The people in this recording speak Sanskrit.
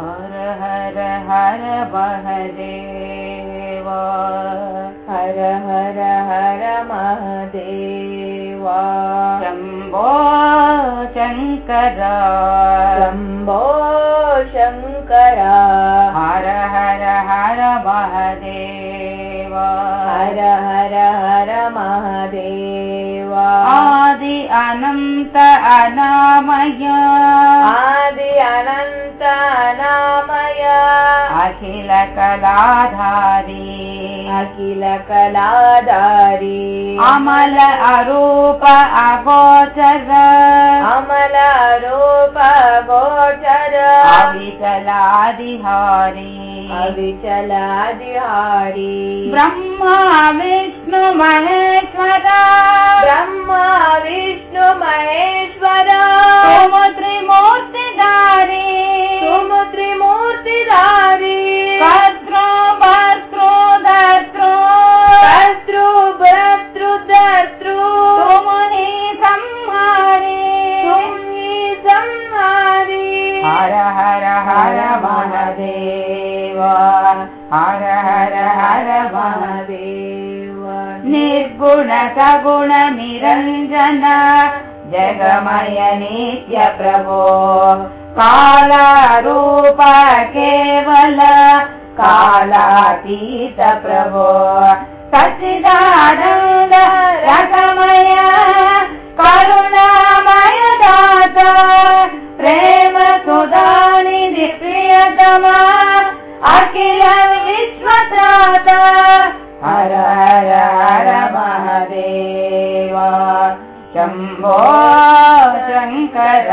हर हर हर महदेवा। हर हर हर महदेवा। शम्भो शङ्करा शम्भो शङ्करा हर हर हर महदेवा। हर हर हर महदेवा। आदि अनन्त अनामय अखिल कलाधारी अखिल कलाधारी अमल अरूप अगोचर। अमल रूप गोचर अविचलादिहारी। अविचलादिहारी। ब्रह्मा विष्णु महेश्वरा। ब्रह्मा विष्णु महेश्वरा। हर हर हर महादेव। निर्गुण सगुण निरञ्जन जगमय नित्य प्रभो। कालरूप केवल कालातीत प्रभो। सचिदानन्द रसमय करुणामय शम्भो शङ्कर